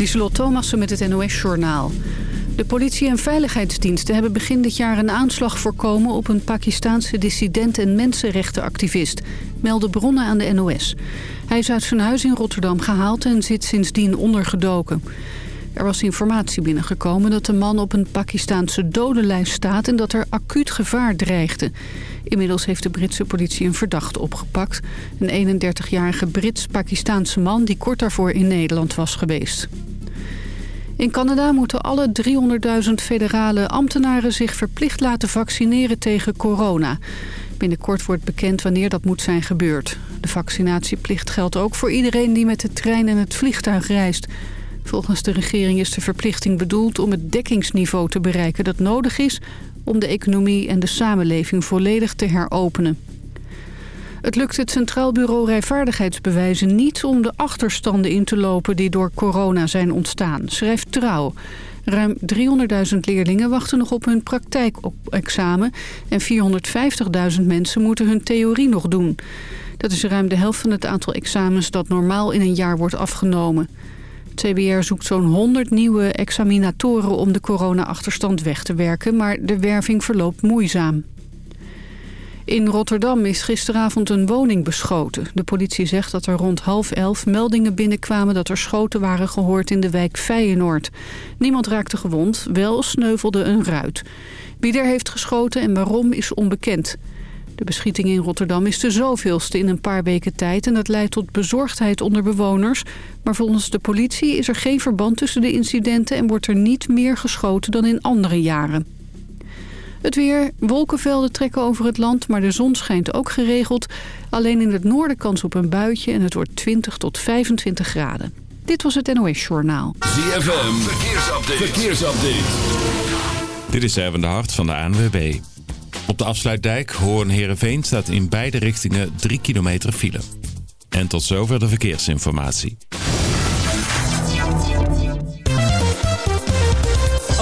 Lieselot Thomassen met het NOS-journaal. De politie en veiligheidsdiensten hebben begin dit jaar een aanslag voorkomen... op een Pakistaanse dissident en mensenrechtenactivist, melden bronnen aan de NOS. Hij is uit zijn huis in Rotterdam gehaald en zit sindsdien ondergedoken. Er was informatie binnengekomen dat de man op een Pakistaanse dodenlijst staat... en dat er acuut gevaar dreigde. Inmiddels heeft de Britse politie een verdachte opgepakt. Een 31-jarige Brits-Pakistaanse man die kort daarvoor in Nederland was geweest. In Canada moeten alle 300.000 federale ambtenaren zich verplicht laten vaccineren tegen corona. Binnenkort wordt bekend wanneer dat moet zijn gebeurd. De vaccinatieplicht geldt ook voor iedereen die met de trein en het vliegtuig reist. Volgens de regering is de verplichting bedoeld om het dekkingsniveau te bereiken dat nodig is om de economie en de samenleving volledig te heropenen. Het lukt het Centraal Bureau Rijvaardigheidsbewijzen niet om de achterstanden in te lopen die door corona zijn ontstaan, schrijft Trouw. Ruim 300.000 leerlingen wachten nog op hun praktijkexamen en 450.000 mensen moeten hun theorie nog doen. Dat is ruim de helft van het aantal examens dat normaal in een jaar wordt afgenomen. CBR zoekt zo'n 100 nieuwe examinatoren om de corona-achterstand weg te werken, maar de werving verloopt moeizaam. In Rotterdam is gisteravond een woning beschoten. De politie zegt dat er rond half elf meldingen binnenkwamen dat er schoten waren gehoord in de wijk Feyenoord. Niemand raakte gewond, wel sneuvelde een ruit. Wie er heeft geschoten en waarom is onbekend. De beschieting in Rotterdam is de zoveelste in een paar weken tijd... en dat leidt tot bezorgdheid onder bewoners. Maar volgens de politie is er geen verband tussen de incidenten... en wordt er niet meer geschoten dan in andere jaren. Het weer, wolkenvelden trekken over het land, maar de zon schijnt ook geregeld. Alleen in het noorden kans op een buitje en het wordt 20 tot 25 graden. Dit was het NOS Journaal. ZFM, verkeersupdate. verkeersupdate. Dit is Erwin de Hart van de ANWB. Op de afsluitdijk Hoorn-Herenveen staat in beide richtingen 3 kilometer file. En tot zover de verkeersinformatie.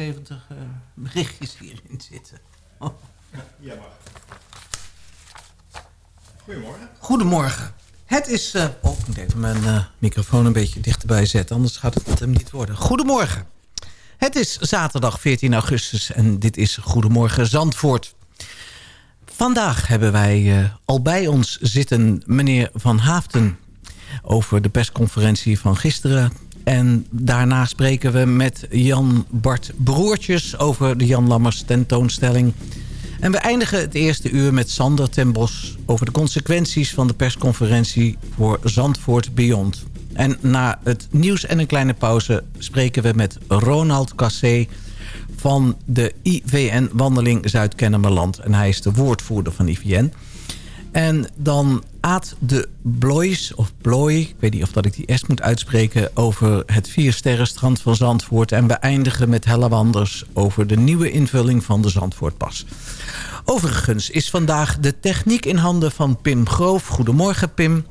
679 uh, berichtjes hierin zitten. Oh. Ja, mag. Goedemorgen. Goedemorgen. Het is... Uh, oh, ik moet even mijn uh, microfoon een beetje dichterbij zetten. Anders gaat het hem niet worden. Goedemorgen. Het is zaterdag 14 augustus en dit is Goedemorgen Zandvoort. Vandaag hebben wij al bij ons zitten meneer Van Haafden... over de persconferentie van gisteren. En daarna spreken we met Jan Bart Broertjes... over de Jan Lammers tentoonstelling... En we eindigen het eerste uur met Sander ten Bos... over de consequenties van de persconferentie voor Zandvoort Beyond. En na het nieuws en een kleine pauze spreken we met Ronald Cassé... van de IVN-wandeling Zuid-Kennemerland. En hij is de woordvoerder van IVN. En dan Aad de Blois, of Blooi, ik weet niet of dat ik die S moet uitspreken... over het Viersterrenstrand van Zandvoort. En we eindigen met Hella Wanders over de nieuwe invulling van de Zandvoortpas. Overigens is vandaag de techniek in handen van Pim Groof. Goedemorgen Pim.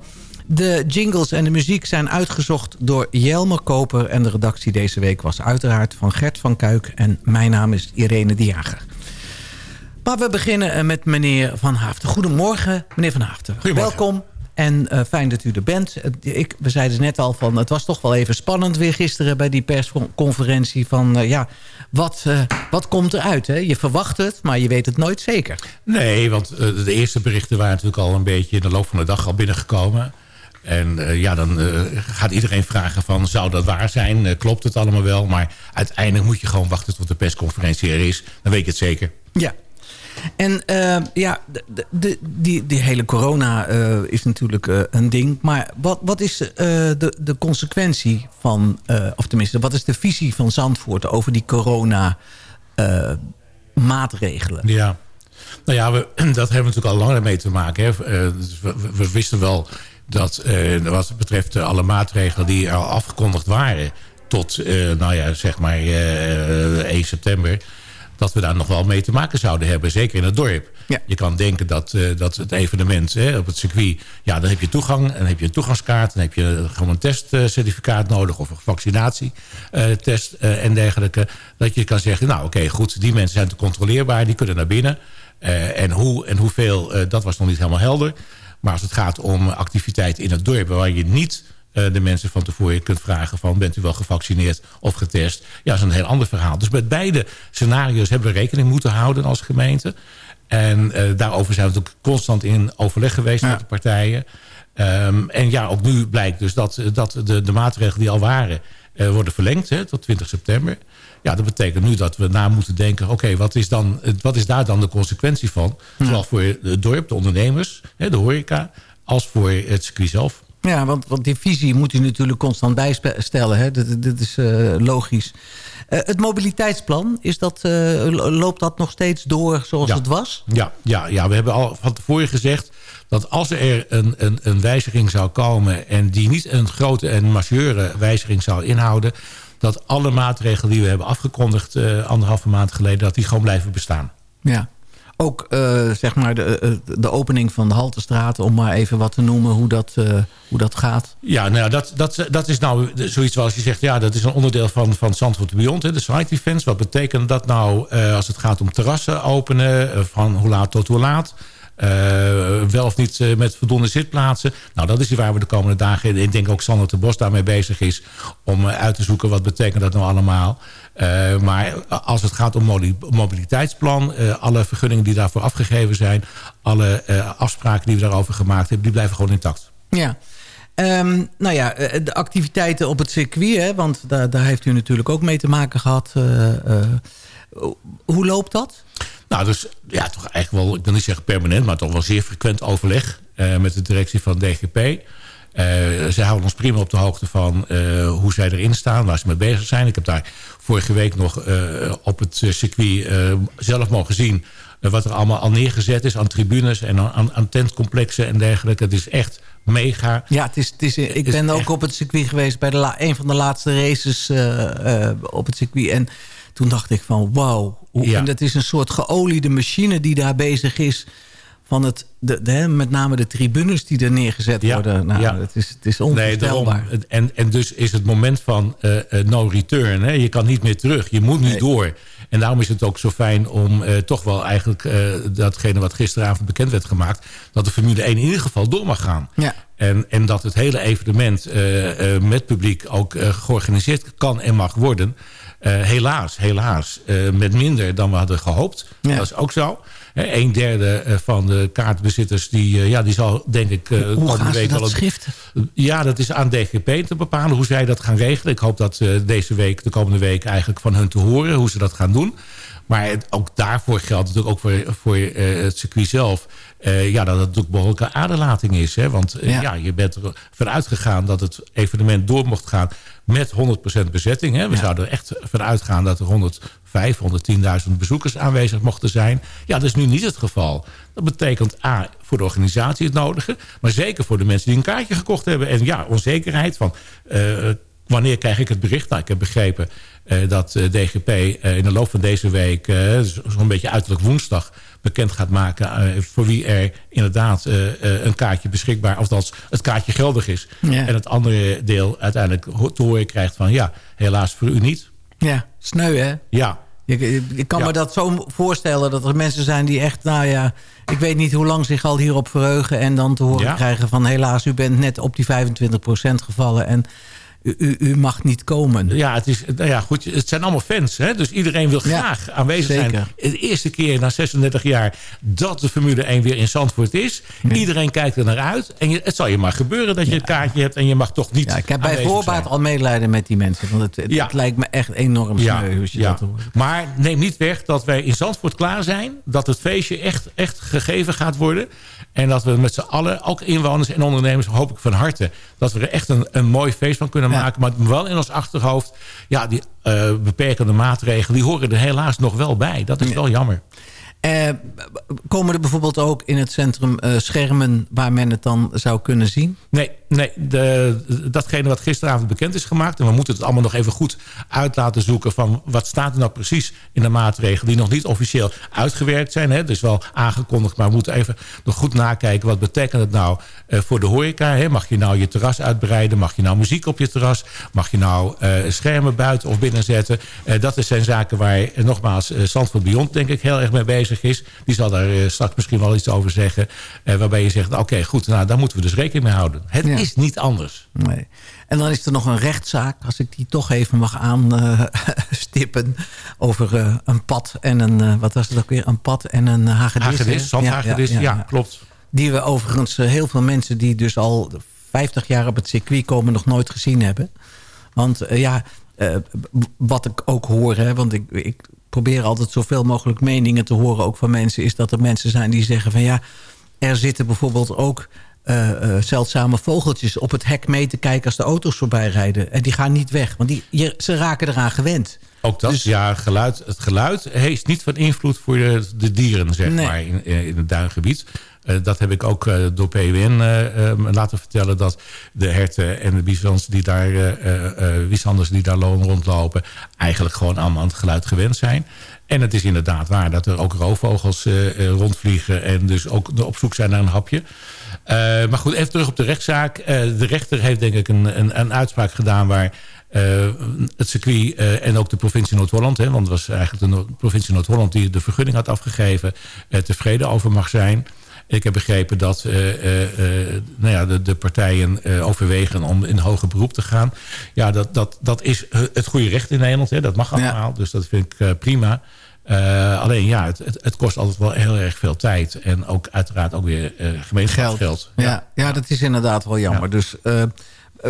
De jingles en de muziek zijn uitgezocht door Jelmer Koper... en de redactie deze week was uiteraard van Gert van Kuik... en mijn naam is Irene de Jager. Maar we beginnen eh, met meneer Van Haften. Goedemorgen, meneer Van Haften. Welkom. En uh, fijn dat u er bent. Ik, we zeiden net al van, het was toch wel even spannend weer gisteren bij die persconferentie. Van uh, ja, wat, uh, wat komt eruit? Hè? Je verwacht het, maar je weet het nooit zeker. Nee, want de eerste berichten waren natuurlijk al een beetje in de loop van de dag al binnengekomen. En ja, dan gaat iedereen vragen van, zou dat waar zijn? klopt het allemaal wel? Maar uiteindelijk moet je gewoon wachten tot de persconferentie er is. Dan weet je het zeker. Ja, en uh, ja, de, de, die, die hele corona uh, is natuurlijk uh, een ding. Maar wat, wat is de, de consequentie van... of tenminste, wat is de visie van Zandvoort over die corona maatregelen? Ja, nou ja, we, dat hebben we natuurlijk al langer mee te maken. Hè. Dus we, we, wisten wel dat wat betreft alle maatregelen die al afgekondigd waren... tot, nou ja, zeg maar 1 september dat we daar nog wel mee te maken zouden hebben. Zeker in het dorp. Je kan denken dat, uh, dat het evenement hè, op het circuit... ja, dan heb je toegang en dan heb je een toegangskaart... dan heb je gewoon een testcertificaat nodig... of een vaccinatietest uh, en dergelijke. Dat je kan zeggen, nou oké, goed... die mensen zijn te controleerbaar, die kunnen naar binnen. Uh, en, hoe, en hoeveel, dat was nog niet helemaal helder. Maar als het gaat om activiteiten in het dorp... waar je niet eh, de mensen van tevoren kunt vragen van... bent u wel gevaccineerd of getest? Ja, dat is een heel ander verhaal. Dus met beide scenario's hebben we rekening moeten houden als gemeente. En uh, daarover zijn we natuurlijk constant in overleg geweest met de partijen. Um, en ja, ook nu blijkt dus dat, dat de, de maatregelen die al waren... Uh, worden verlengd hè, tot 20 september. Ja, dat betekent nu dat we na moeten denken... oké, wat is dan, wat is daar dan de consequentie van? Zowel voor het dorp, de ondernemers, hè, de horeca... als voor het circuit zelf. Ja, want, want die visie moet u natuurlijk constant bijstellen. Hè? Dat, dat is uh, logisch. Uh, het mobiliteitsplan, is dat, uh, loopt dat nog steeds door zoals ja. het was? Ja, ja, ja, we hebben al van tevoren gezegd... dat als er een, een, een wijziging zou komen... en die niet een grote en majeure wijziging zou inhouden... dat alle maatregelen die we hebben afgekondigd... anderhalve maand geleden, dat die gewoon blijven bestaan. Ja, ook uh, zeg maar de, de opening van de Haltestraat... om maar even wat te noemen hoe dat, hoe dat gaat. Ja, nou dat, dat, dat is nou zoiets zoals je zegt... ja, dat is een onderdeel van, van Zandvoort Beyond, hè, de site events. Wat betekent dat nou als het gaat om terrassen openen... van hoe laat tot hoe laat... Uh, wel of niet uh, met voldoende zitplaatsen. Nou, dat is waar we de komende dagen... ik denk ook Sander de Bos daarmee bezig is... om uh, uit te zoeken wat betekent dat nou allemaal. maar als het gaat om mobiliteitsplan... alle vergunningen die daarvoor afgegeven zijn... alle afspraken die we daarover gemaakt hebben... die blijven gewoon intact. Ja. Um, nou ja, de activiteiten op het circuit... Hè, want daar, daar heeft u natuurlijk ook mee te maken gehad... hoe loopt dat? Nou, dus ja, toch eigenlijk wel, ik wil niet zeggen permanent... maar toch wel zeer frequent overleg uh, met de directie van DGP. Uh, zij houden ons prima op de hoogte van uh, hoe zij erin staan... waar ze mee bezig zijn. Ik heb daar vorige week nog op het circuit zelf mogen zien... wat er allemaal al neergezet is aan tribunes en aan, aan tentcomplexen en dergelijke. Het is echt mega. Ja, het is, het is, ik ben ook echt... op het circuit geweest... bij de la, een van de laatste races op het circuit... en toen dacht ik van wauw. Ja. En dat is een soort geoliede machine die daar bezig is van het, de, de, met name de tribunes die er neergezet Ja, worden. Nou, ja. het, is, het is Nee, onvoorstelbaar. En, en dus is het moment van eh, eh, no return. Hè? Je kan niet meer terug. Je moet nu Nee. door. En daarom is het ook zo fijn om eh, toch wel eigenlijk... datgene wat gisteravond bekend werd gemaakt... dat de Formule 1 in ieder geval door mag gaan. Ja. En, en dat het hele evenement met publiek ook georganiseerd kan en mag worden. Eh, helaas, helaas. eh, met minder dan we hadden gehoopt. Ja. Dat is ook zo. Een derde eh, van de kaartbezitters... die, ja, die zal denk ik Hoe komende week wel dat een- ja, dat is aan DGP te bepalen hoe zij dat gaan regelen. Ik hoop dat deze week, de komende week, eigenlijk van hun te horen hoe ze dat gaan doen. Maar het- ook daarvoor geldt natuurlijk ook voor, voor eh, het circuit zelf. eh, ja, dat het natuurlijk behoorlijke aderlating is. Hè? Want eh, Ja. ja. je bent ervan uitgegaan dat het evenement door mocht gaan met 100% bezetting. Hè? We Ja. zouden er echt van uitgaan dat er 105, 110.000 bezoekers aanwezig mochten zijn. Ja, dat is nu niet het geval. Dat betekent A, voor de organisatie het nodige. Maar zeker voor de mensen die een kaartje gekocht hebben. En ja, onzekerheid van... wanneer krijg ik het bericht? Nou, ik heb begrepen dat eh, DGP eh, in de loop van deze week... eh, zo- zo'n beetje uiterlijk woensdag bekend gaat maken... eh, voor wie er inderdaad eh, eh, een kaartje beschikbaar... of althans het kaartje geldig is. Ja. En het andere deel uiteindelijk te horen krijgt van... ja, helaas voor u niet. Ja, sneu hè? Ja, Ik, ik kan Ja. me dat zo voorstellen dat er mensen zijn die echt, nou ja... ik weet niet hoe lang zich al hierop verheugen... en dan te horen Ja. krijgen van helaas, u bent net op die 25% gevallen... en u, u, u mag niet komen. Ja, het, is, nou ja, goed, het zijn allemaal fans. Hè? Dus iedereen wil Ja, graag aanwezig zeker. zijn. De eerste keer na 36 jaar dat de Formule 1 weer in Zandvoort is. Iedereen kijkt er naar uit. En je, het zal je maar gebeuren dat je een kaartje hebt... en je mag toch niet Ja, ik heb bij voorbaat al medelijden met die mensen. Want het, het, het lijkt me echt enorm sneu als je dat hoort. Maar neem niet weg dat wij in Zandvoort klaar zijn. Dat het feestje echt, echt gegeven gaat worden. En dat we met z'n allen, ook inwoners en ondernemers... hoop ik van harte, dat we er echt een, een mooi feest van kunnen Ja. maken. Maar wel in ons achterhoofd... ja, die eh, beperkende maatregelen... die horen er helaas nog wel bij. Dat is wel jammer. Eh, komen er bijvoorbeeld ook in het centrum eh, schermen... waar men het dan zou kunnen zien? Nee, nee de, datgene wat gisteravond bekend is gemaakt... en we moeten het allemaal nog even goed uit laten zoeken... van wat staat er nou precies in de maatregelen... die nog niet officieel uitgewerkt zijn. Hè? Dus wel aangekondigd, maar we moeten even nog goed nakijken... wat betekent het nou eh, voor de horeca? Hè? Mag je nou je terras uitbreiden? Mag je nou muziek op je terras? Mag je nou schermen buiten of binnen zetten? Eh, dat zijn zaken waar, nogmaals, Zandvoort Beyond... denk ik heel erg mee bezig is. Die zal daar eh, straks misschien wel iets over zeggen... eh, waarbij je zegt, oké, goed, nou, daar moeten we dus rekening mee houden. Het Ja. is niet anders. Nee. En dan is er nog een rechtszaak, als ik die toch even mag aanstippen... over eh, een pad en een, wat was het ook weer, een pad en een hagedis. Hagedis, zandhagedis, ja, klopt. Die we overigens heel veel mensen die dus al 50 jaar op het circuit komen... nog nooit gezien hebben. Want ja, wat ik ook hoor, hè, want ik, ik probeer altijd zoveel mogelijk meningen te horen... ook van mensen, is dat er mensen zijn die zeggen van ja... er zitten bijvoorbeeld ook eh, eh, zeldzame vogeltjes op het hek mee te kijken... als de auto's voorbij rijden. En die gaan niet weg, want die, je- ze raken eraan gewend. Ook dat, Dus- ja, geluid, het geluid heeft niet van invloed voor de, de dieren, zeg Nee. maar, in, in het duingebied. Eh, dat heb ik ook eh, door PWN eh, eh, laten vertellen... dat de herten en de bisons die daar, wiesanders die daar lo- rondlopen... eigenlijk gewoon allemaal aan het geluid gewend zijn. En het is inderdaad waar dat er ook roofvogels rondvliegen... en dus ook op zoek zijn naar een hapje. Maar goed, even terug op de rechtszaak. De rechter heeft denk ik een, een, een uitspraak gedaan... waar het circuit en ook de provincie Noord-Holland... want het was eigenlijk de provincie Noord-Holland... die de vergunning had afgegeven, tevreden over mag zijn... Ik heb begrepen dat eh, eh, eh, nou ja, de, de partijen overwegen om in hoger beroep te gaan. Ja, dat, dat, dat is het goede recht in Nederland. Hè? Dat mag Ja. allemaal, dus dat vind ik prima. Alleen ja, het, het, het kost altijd wel heel erg veel tijd. En ook uiteraard ook weer eh gemeenschapsgeld. Ja, ja. dat is inderdaad wel jammer. Ja. Dus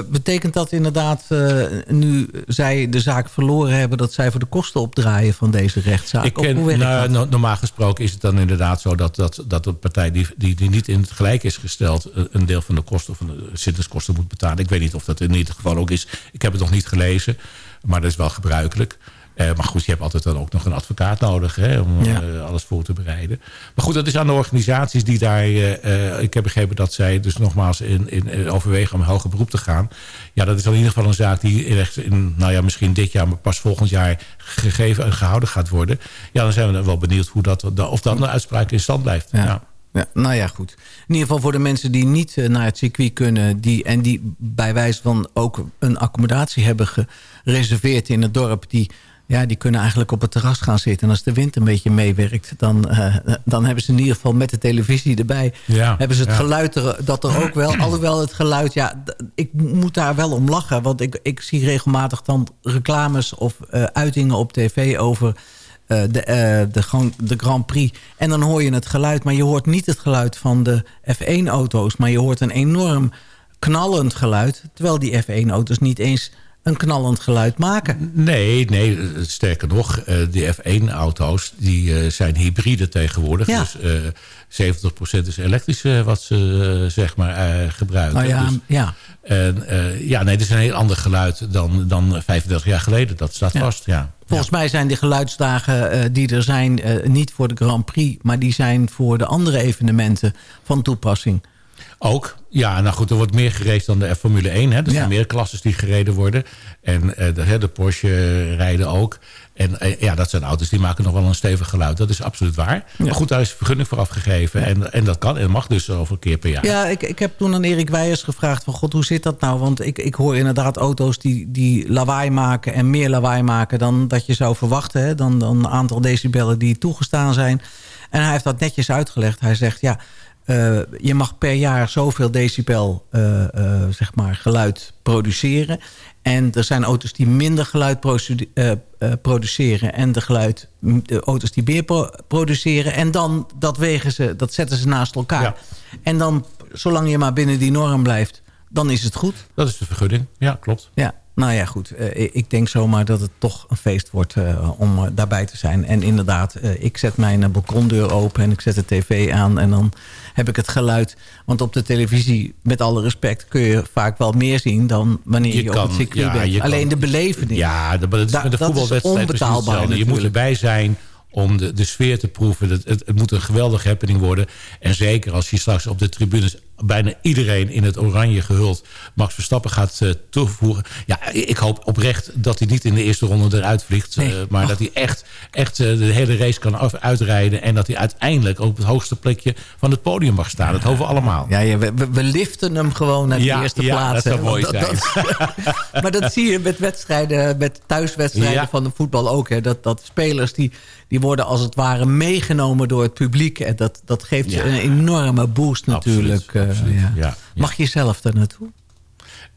betekent dat inderdaad, eh, nu zij de zaak verloren hebben... dat zij voor de kosten opdraaien van deze rechtszaak? Ik ken, hoe nou, no- normaal gesproken is het dan inderdaad zo... dat, dat, dat de partij die, die, die niet in het gelijk is gesteld... eh, een deel van de kosten van de zittingskosten moet betalen. Ik weet niet of dat in ieder geval ook is. Ik heb het nog niet gelezen, maar dat is wel gebruikelijk. Eh, maar goed, je hebt altijd dan ook nog een advocaat nodig... Hè, om Ja. eh, alles voor te bereiden. Maar goed, dat is aan de organisaties die daar... eh, ik heb begrepen dat zij dus nogmaals in, in, overwegen om hoger beroep te gaan. Ja, dat is in ieder geval een zaak die echt in, nou ja, misschien dit jaar... maar pas volgend jaar gegeven en gehouden gaat worden. Ja, dan zijn we dan wel benieuwd hoe dat, of dan de uitspraak in stand blijft. Ja. Ja. Ja, nou ja, goed. In ieder geval voor de mensen die niet naar het circuit kunnen... Die, en die bij wijze van ook een accommodatie hebben gereserveerd in het dorp... die, ja, die kunnen eigenlijk op het terras gaan zitten. En als de wind een beetje meewerkt... dan, eh, dan hebben ze in ieder geval met de televisie erbij... Ja, hebben ze het ja. geluid er, dat er ook wel... alhoewel het geluid, ja, ik moet daar wel om lachen. Want ik, ik zie regelmatig dan reclames of eh, uitingen op tv over... eh, de, de, gewoon de Grand Prix. En dan hoor je het geluid, maar je hoort niet het geluid van de F1-auto's. Maar je hoort een enorm knallend geluid. Terwijl die F1-auto's niet eens een knallend geluid maken. Nee, nee, eh, sterker nog, eh, die F1-auto's die eh, zijn hybride tegenwoordig. Ja. Dus eh 70% is elektrisch eh, wat ze eh, zeg maar eh, gebruiken. Nou ja, Dus- ja. en, eh, ja, nee, dit is een heel ander geluid dan, dan 35 jaar geleden. Dat staat Ja. vast, ja. Volgens mij zijn die geluidsdagen eh, die er zijn eh, niet voor de Grand Prix... maar die zijn voor de andere evenementen van toepassing. Ook, ja, nou goed, er wordt meer gereden dan de Formule 1. Hè. Er Ja. zijn meer klasses die gereden worden. En eh, de, de Porsche rijden ook. En eh, ja, dat zijn auto's die maken nog wel een stevig geluid. Dat is absoluut waar. Maar goed, daar is vergunning voor afgegeven. En, en dat kan en mag dus over een keer per jaar. Ja, ik, ik heb toen aan Erik Weijers gevraagd van... God, hoe zit dat nou? Want ik, ik hoor inderdaad auto's die, die lawaai maken... en meer lawaai maken dan dat je zou verwachten. Hè? Dan, dan een aantal decibellen die toegestaan zijn. En hij heeft dat netjes uitgelegd. Hij zegt, ja, eh, je mag per jaar zoveel decibel eh, eh, zeg maar geluid produceren. En er zijn auto's die minder geluid produceren... en de, geluid, de auto's die meer pro- produceren. En dan dat wegen ze, dat zetten ze naast elkaar. Ja. En dan, zolang je maar binnen die norm blijft, dan is het goed. Dat is de vergunning. Ja, klopt. Ja, nou ja, goed. Eh, ik- denk zomaar dat het toch een feest wordt eh, om eh, daarbij te zijn. En inderdaad, ik zet mijn balkondeur open en ik zet de tv aan... en dan heb ik het geluid. Want op de televisie, met alle respect... kun je vaak wel meer zien dan wanneer je, Je op het circuit ja, bent. Alleen kan- de belevenis. Ja, dat, dat is Da- met de voetbalwedstrijd onbetaalbaar. Je moet erbij zijn om de, de sfeer te proeven. Het, het, het moet een geweldige happening worden. En zeker als je straks op de tribunes bijna iedereen in het oranje gehuld Max Verstappen gaat eh, toevoegen. Ja, ik hoop oprecht dat hij niet in de eerste ronde eruit vliegt. Nee. eh, maar dat hij echt, echt eh, de hele race kan af, uitrijden. En dat hij uiteindelijk op het hoogste plekje van het podium mag staan. Dat hopen we allemaal. Ja, ja, we, we- liften hem gewoon naar de Ja, eerste ja, plaats. dat zou mooi dat- maar dat zie je met wedstrijden, met thuiswedstrijden van de voetbal ook. Hè, dat, dat spelers die, die worden als het ware meegenomen door het publiek. En dat, dat geeft ze een enorme boost natuurlijk. Absoluut, absoluut, ja. Mag je zelf daar naartoe?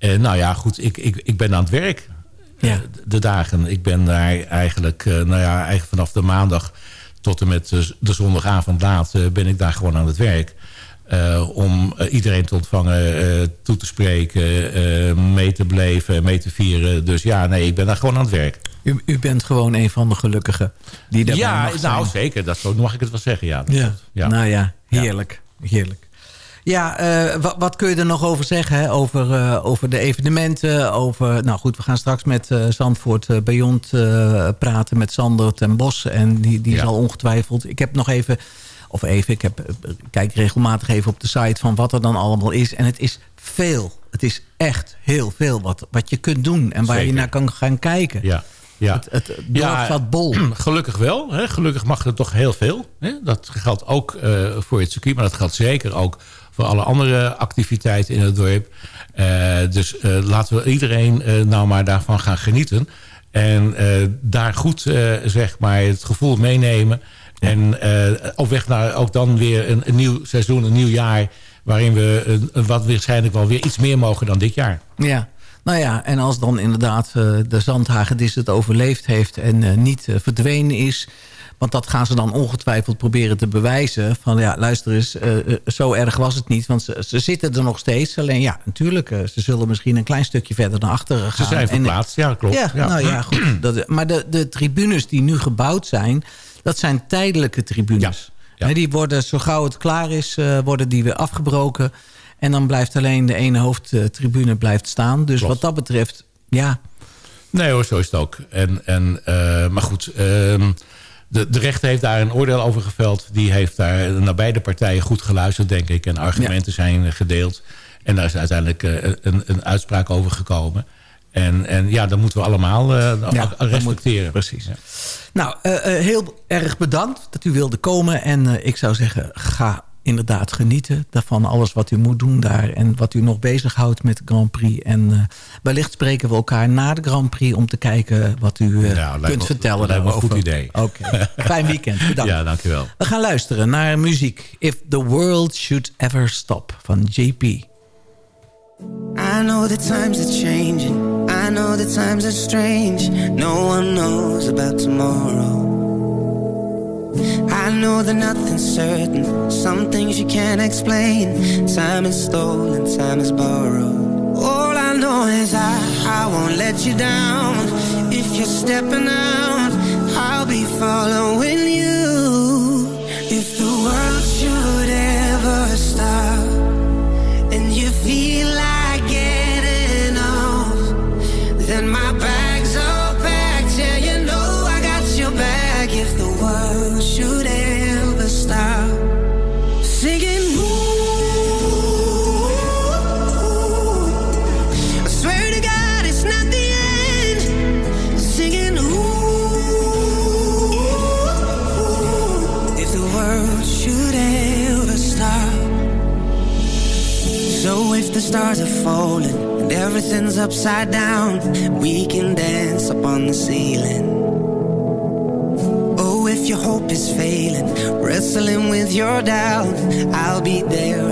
Eh, nou ja, goed, ik, ik, ik ben aan het werk. Ja. Eh, de dagen. Ik ben daar eigenlijk, eh, nou ja, eigenlijk vanaf de maandag tot en met de, zondagavond laat ben ik daar gewoon aan het werk. Om iedereen te ontvangen, toe te spreken, mee te beleven, mee te vieren. Dus ja, nee, ik ben daar gewoon aan het werk. U, u bent gewoon een van de gelukkigen die daarbij ja, zijn. nou zeker. Dat, zo mag ik het wel zeggen. Ja, Ja. ja. Nou ja, heerlijk. Heerlijk. Ja, eh, wat, wat kun je er nog over zeggen? Hè? Over, eh, over de evenementen. Over, nou goed, we gaan straks met eh, Zandvoort Beyond praten met Sander ten Bos. En die, die Ja. zal ongetwijfeld... Ik heb nog even... Of even, ik heb, kijk regelmatig even op de site van wat er dan allemaal is. En het is veel. Het is echt heel veel wat, wat je kunt doen. En waar je naar kan gaan kijken. ja. Ja. Het, het Ja, staat bol. Gelukkig wel. Hè? Gelukkig mag er toch heel veel. Hè? Dat geldt ook voor het circuit, maar dat geldt zeker ook voor alle andere activiteiten in het dorp. Eh, dus eh, laten we iedereen eh, nou maar daarvan gaan genieten. En daar goed zeg maar het gevoel meenemen. En op weg naar ook dan weer een, een nieuw seizoen, een nieuw jaar... waarin we wat waarschijnlijk wel weer iets meer mogen dan dit jaar. Ja, nou ja, en als dan inderdaad eh, de zandhagedis het overleefd heeft en niet verdwenen is... want dat gaan ze dan ongetwijfeld proberen te bewijzen... van ja, luister eens, eh, eh, zo erg was het niet, want ze, ze zitten er nog steeds. Alleen ja, natuurlijk, eh, ze zullen misschien een klein stukje verder naar achteren gaan. Ze zijn En- verplaatst, ja klopt. ja, nou ja, goed. Dat, maar de, de tribunes die nu gebouwd zijn... dat zijn tijdelijke tribunes. Ja, Die worden, zo gauw het klaar is, worden die weer afgebroken. En dan blijft alleen de ene hoofdtribune blijft staan. Dus Klopt. wat dat betreft, ja... Nee hoor, zo is het ook. En, en, maar goed, ehm, de, de rechter heeft daar een oordeel over geveld. Die heeft daar naar beide partijen goed geluisterd, denk ik. En argumenten zijn gedeeld. En daar is uiteindelijk eh, een, een uitspraak over gekomen. En, en ja, dat moeten we allemaal Ja, dat respecteren. moet- precies. Nou, eh, heel erg bedankt dat u wilde komen. En ik zou zeggen, ga inderdaad genieten daarvan. Alles wat u moet doen daar en wat u nog bezighoudt met de Grand Prix. En uh, wellicht spreken we elkaar na de Grand Prix... om te kijken wat u uh, nou, kunt me, vertellen Dat lijkt me een goed idee. Oké, okay. fijn weekend. Bedankt. Ja, dankjewel. We gaan luisteren naar muziek. If the World Should Ever Stop van JP. I know the times are changing. I know the times are strange. No one knows about tomorrow. I know that nothing's certain. Some things you can't explain. Time is stolen, time is borrowed. All I know is I, I won't let you down. If you're stepping out, I'll be following you. Upside down, we can dance upon the ceiling. Oh, if your hope is failing, wrestling with your doubt, I'll be there,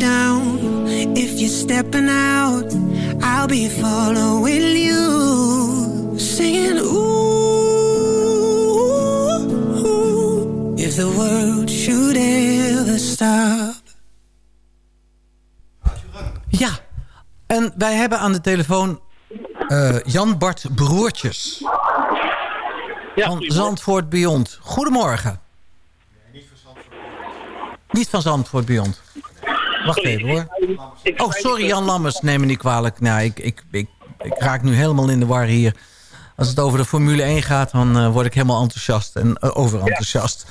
down. If you're stepping out, I'll be following you. Singing, ooh, if the world should ever stop. Ja, en wij hebben aan de telefoon eh, Jan Bart Broertjes van Zandvoort Beyond. Goedemorgen. Niet van Zandvoort Beyond. Wacht even hoor. Oh, sorry Jan Lammers, neem me niet kwalijk. Nou, ik, ik, ik, ik raak nu helemaal in de war hier. Als het over de Formule 1 gaat, dan eh, word ik helemaal enthousiast en uh, overenthousiast.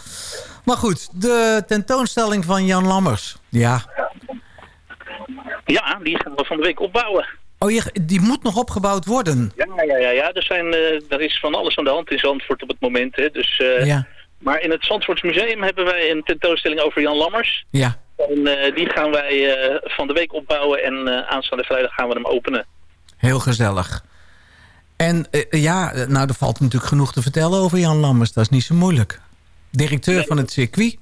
Maar goed, de tentoonstelling van Jan Lammers. Ja, Ja, die gaan we van de week opbouwen. Oh, je, die moet nog opgebouwd worden. Ja, ja, ja, ja. Er, zijn, eh, er is van alles aan de hand in Zandvoort op het moment. Hè. Dus, eh, Ja, Maar in het Zandvoorts Museum hebben wij een tentoonstelling over Jan Lammers. ja. En eh, die gaan wij eh, van de week opbouwen en eh, aanstaande vrijdag gaan we hem openen. Heel gezellig. En ja, nou, er valt natuurlijk genoeg te vertellen over Jan Lammers. Dat is niet zo moeilijk. Directeur van het circuit.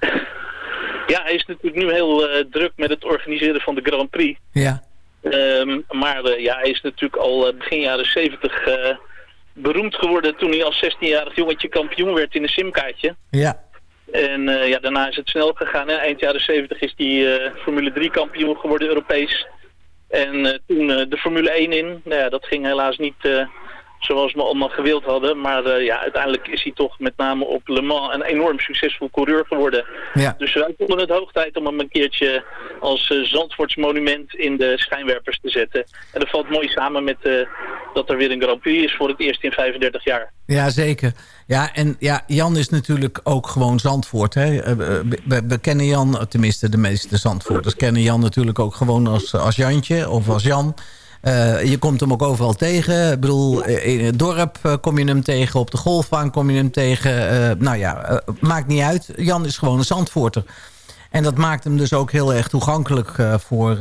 Ja, hij is natuurlijk nu heel druk met het organiseren van de Grand Prix. Ja, Ehm, maar ja, hij is natuurlijk al begin jaren 70 eh, beroemd geworden toen hij als 16-jarig jongetje kampioen werd in een simkaartje. ja, En eh, ja, daarna is het snel gegaan. Hè. Eind jaren 70 is hij eh, Formule 3 kampioen geworden, Europees. En eh, toen de Formule 1 in. Nou ja, dat ging helaas niet zoals we allemaal gewild hadden. Maar ja, uiteindelijk is hij toch met name op Le Mans een enorm succesvol coureur geworden. ja. Dus wij vonden het hoog tijd om hem een keertje als uh, Zandvoorts monument in de schijnwerpers te zetten. En dat valt mooi samen met dat er weer een Grand Prix is voor het eerst in 35 jaar. Ja, zeker. Ja, en ja, Jan is natuurlijk ook gewoon Zandvoort. Hè? Eh, eh, We, kennen Jan, tenminste de meeste Zandvoorters... kennen Jan natuurlijk ook gewoon als, als Jantje of als Jan. Eh, je komt hem ook overal tegen. Ik bedoel, in het dorp kom je hem tegen. Op de golfbaan kom je hem tegen. Eh, nou ja, maakt niet uit. Jan is gewoon een Zandvoorter. En dat maakt hem dus ook heel erg toegankelijk voor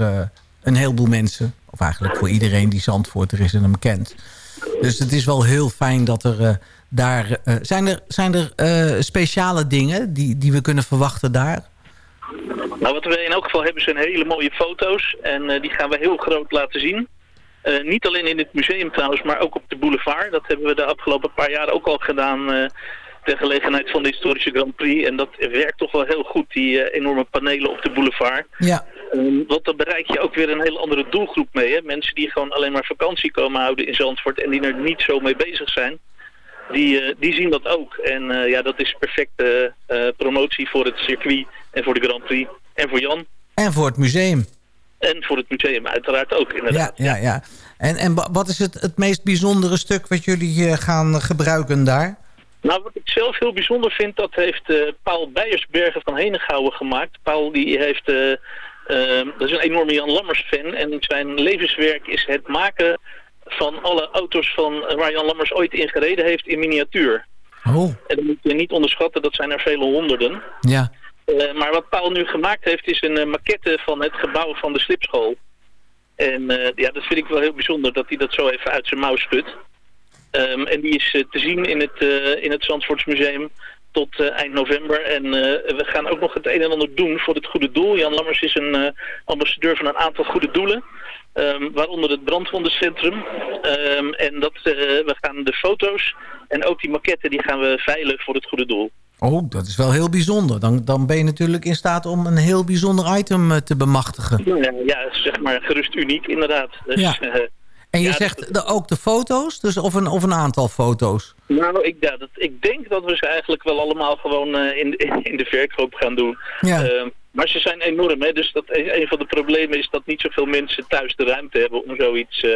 een heleboel mensen. Of eigenlijk voor iedereen die Zandvoorter is en hem kent. Dus het is wel heel fijn dat er, eh, daar... zijn er, zijn er speciale dingen die, die we kunnen verwachten daar? Nou, wat we in elk geval hebben zijn hele mooie foto's. En die gaan we heel groot laten zien. niet alleen in het museum trouwens, maar ook op de boulevard. Dat hebben we de afgelopen paar jaar ook al gedaan ter gelegenheid van de historische Grand Prix. En dat werkt toch wel heel goed, die enorme panelen op de boulevard. Ja. Um, want dan bereik je ook weer een hele andere doelgroep mee. Hè? Mensen die gewoon alleen maar vakantie komen houden in Zandvoort en die er niet zo mee bezig zijn. Die, uh, die zien dat ook. En uh, ja, dat is perfecte promotie voor het circuit en voor de Grand Prix. En voor Jan. En voor het museum. En voor het museum uiteraard ook, inderdaad. Ja, ja, ja. En, en wat is het, het meest bijzondere stuk wat jullie gaan gebruiken daar? Nou, wat ik zelf heel bijzonder vind, dat heeft uh, Paul Beiersbergen van Henegouwen gemaakt. Paul die heeft, uh, uh, dat is een enorme Jan Lammers fan en zijn levenswerk is het maken van alle auto's van, waar Jan Lammers ooit in gereden heeft in miniatuur. Oh. En dat moet je niet onderschatten, dat zijn er vele honderden. Ja. maar wat Paul nu gemaakt heeft is een maquette van het gebouw van de slipschool. En ja, dat vind ik wel heel bijzonder dat hij dat zo even uit zijn mouw schudt. Um, en die is te zien in het, uh, in het Zandvoortsmuseum tot uh, eind november. En we gaan ook nog het een en ander doen voor het goede doel. Jan Lammers is een ambassadeur van een aantal goede doelen. Um, waaronder het brandwondencentrum. Um, en dat, we gaan de foto's en ook die maquetten die gaan we veilen voor het goede doel. Oh, dat is wel heel bijzonder. Dan, dan ben je natuurlijk in staat om een heel bijzonder item te bemachtigen. Ja, ja, zeg maar gerust uniek inderdaad. Dus, ja. En je zegt de, ook de foto's? Dus of, een, of een aantal foto's? Nou, ik, ja, dat, ik denk dat we ze eigenlijk wel allemaal gewoon uh, in, in de verkoop gaan doen. Ja. Uh, maar ze zijn enorm, hè? dus dat, een van de problemen is dat niet zoveel mensen thuis de ruimte hebben om zoiets uh,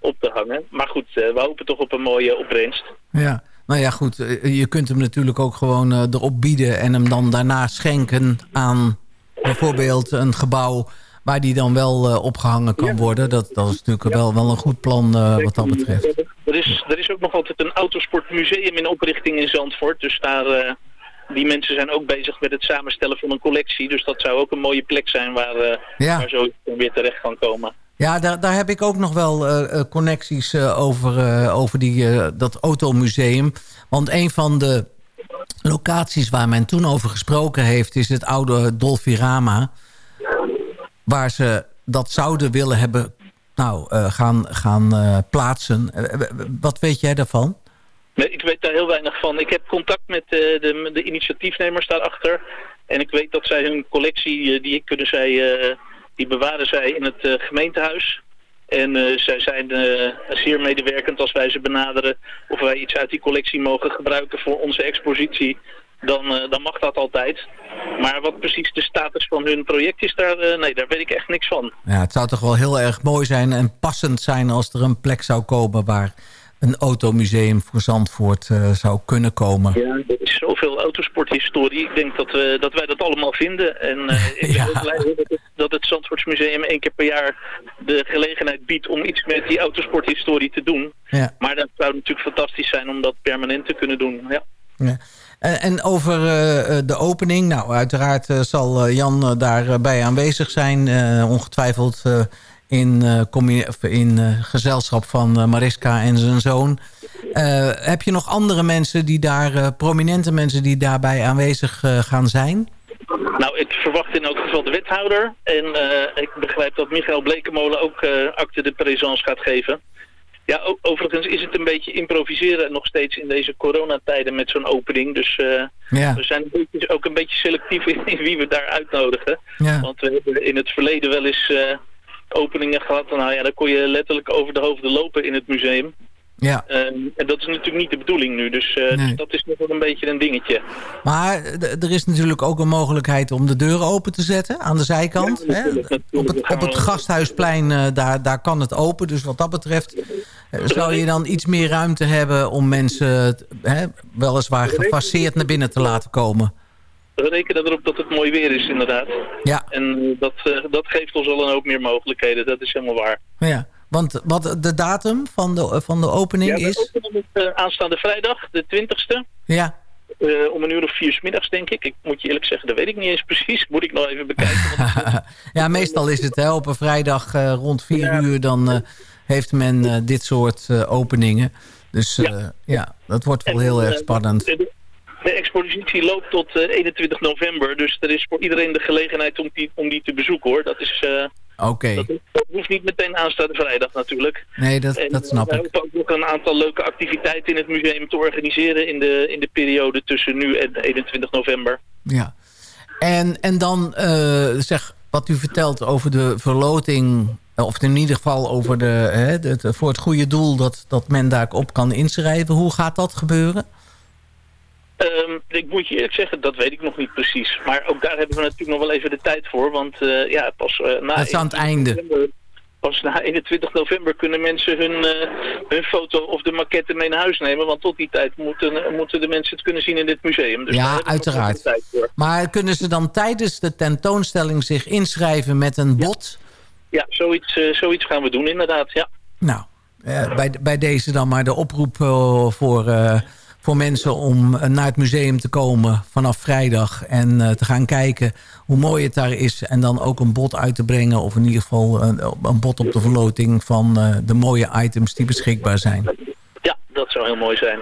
op te hangen. Maar goed, we hopen toch op een mooie opbrengst. Ja, nou ja goed, je kunt hem natuurlijk ook gewoon erop bieden en hem dan daarna schenken aan bijvoorbeeld een gebouw waar die dan wel uh, opgehangen kan worden. Dat, dat is natuurlijk wel, wel een goed plan uh, wat dat betreft. Er is, er is ook nog altijd een autosportmuseum in oprichting in Zandvoort. Dus daar, uh, die mensen zijn ook bezig met het samenstellen van een collectie. Dus dat zou ook een mooie plek zijn waar, ja. waar zoiets weer terecht kan komen. Ja, daar, daar heb ik ook nog wel connecties over, over die, dat automuseum. Want een van de locaties waar men toen over gesproken heeft... is het oude Dolfirama waar ze dat zouden willen hebben nou, uh, gaan, gaan uh, plaatsen. Uh, wat weet jij daarvan? Nee, ik weet daar heel weinig van. Ik heb contact met de, de initiatiefnemers daarachter. En ik weet dat zij hun collectie, die kunnen zij, die bewaren zij in het gemeentehuis. En zij zijn zeer medewerkend als wij ze benaderen of wij iets uit die collectie mogen gebruiken voor onze expositie dan, uh, dan mag dat altijd. Maar wat precies de status van hun project is, daar, uh, nee, daar weet ik echt niks van. Ja, het zou toch wel heel erg mooi zijn en passend zijn als er een plek zou komen waar een automuseum voor Zandvoort uh, zou kunnen komen. Ja, er is zoveel autosporthistorie. Ik denk dat, we, dat wij dat allemaal vinden. En ik ben blij dat het, dat het Zandvoortsmuseum één keer per jaar de gelegenheid biedt om iets met die autosporthistorie te doen. Ja. Maar dat zou natuurlijk fantastisch zijn om dat permanent te kunnen doen. Ja. ja. En over uh, de opening, nou uiteraard zal Jan daarbij aanwezig zijn. ongetwijfeld in, in gezelschap van Mariska en zijn zoon. heb je nog andere mensen die daar, prominente mensen die daarbij aanwezig gaan zijn? Nou, ik verwacht in elk geval de wethouder. En ik begrijp dat Michael Blekemolen ook acte de présence gaat geven. Ja, overigens is het een beetje improviseren nog steeds in deze coronatijden met zo'n opening. Dus uh, ja. we zijn ook een beetje selectief in, in, wie we daar uitnodigen. Ja. Want we hebben in het verleden wel eens uh, openingen gehad. Nou ja, dan kon je letterlijk over de hoofden lopen in het museum. Ja. Uh, en dat is natuurlijk niet de bedoeling nu. Dus, uh, Nee. dus dat is nog wel een beetje een dingetje. Maar d- er is natuurlijk ook een mogelijkheid om de deuren open te zetten aan de zijkant. Ja, hè? Op het, op het gasthuisplein, eh, daar, daar kan het open. Dus wat dat betreft eh, zou je dan iets meer ruimte hebben om mensen hè, weliswaar gefaseerd naar binnen te laten komen. We rekenen erop dat het mooi weer is inderdaad. Ja, En dat, dat geeft ons al een hoop meer mogelijkheden. Dat is helemaal waar. ja. Want wat de datum van de, van de opening Ja, is? het, uh, aanstaande vrijdag, de 20ste. Ja, Uh, om een uur of vier 's middags, denk ik. Ik moet je eerlijk zeggen, dat weet ik niet eens precies. Moet ik nog even bekijken. want- ja, meestal is het hè, op een vrijdag eh, rond 4 Ja. uur... dan eh, heeft men eh, dit soort eh, openingen. Dus ja. ja, dat wordt wel heel erg spannend. De, de expositie loopt tot 21 november. Dus er is voor iedereen de gelegenheid om die, om die te bezoeken hoor. Dat is... Oké. Dat, hoeft niet meteen aanstaande vrijdag natuurlijk. Nee, dat, dat snap ik. We hebben ook nog een aantal leuke activiteiten in het museum te organiseren... in de, in de periode tussen nu en 21 november. Ja. En, en dan uh, zeg, wat u vertelt over de verloting... of in ieder geval over de, hè, de, voor het goede doel... Dat, dat men daar op kan inschrijven. Hoe gaat dat gebeuren? Um, ik moet je eerlijk zeggen, dat weet ik nog niet precies. Maar ook daar hebben we natuurlijk nog wel even de tijd voor. Want uh, ja, pas uh, na... Dat is aan het einde. Pas na 21 november kunnen mensen hun, uh, hun foto of de maquette mee naar huis nemen. Want tot die tijd moeten, moeten de mensen het kunnen zien in dit museum. Dus ja, uiteraard. Maar kunnen ze dan tijdens de tentoonstelling zich inschrijven met een bot? Ja, ja zoiets, zoiets gaan we doen inderdaad, ja. Nou, bij, bij deze dan maar de oproep voor voor mensen om eh, naar het museum te komen vanaf vrijdag... en uh, te gaan kijken hoe mooi het daar is... en dan ook een bod uit te brengen... of in ieder geval een, een bod op de verloting van uh, de mooie items die beschikbaar zijn. Ja, dat zou heel mooi zijn.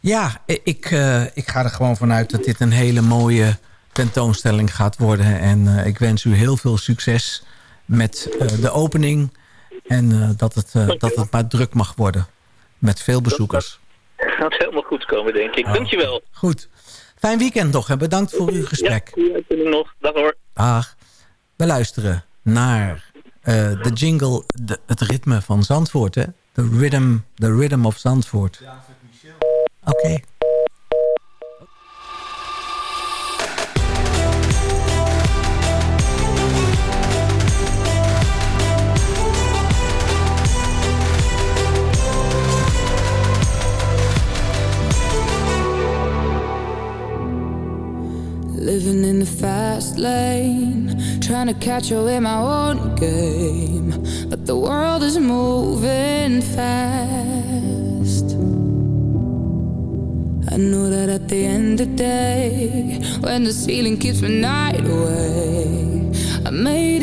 Ja, ik, uh, ik ga er gewoon vanuit dat dit een hele mooie tentoonstelling gaat worden. En ik wens u heel veel succes met de opening... en dat, het, dat het maar druk mag worden met veel bezoekers gaat helemaal goed komen, denk ik. Oh. Dankjewel. Goed. Fijn weekend nog en bedankt voor uw gesprek. Ja, nog. Dag hoor. Dag. We luisteren naar uh, de jingle, de, het ritme van Zandvoort. Hè? The rhythm, the rhythm of Zandvoort. Oké. Okay. Living in the fast lane, trying to catch up in my own game. But the world is moving fast. I know that at the end of the day, when the ceiling keeps my night away, I made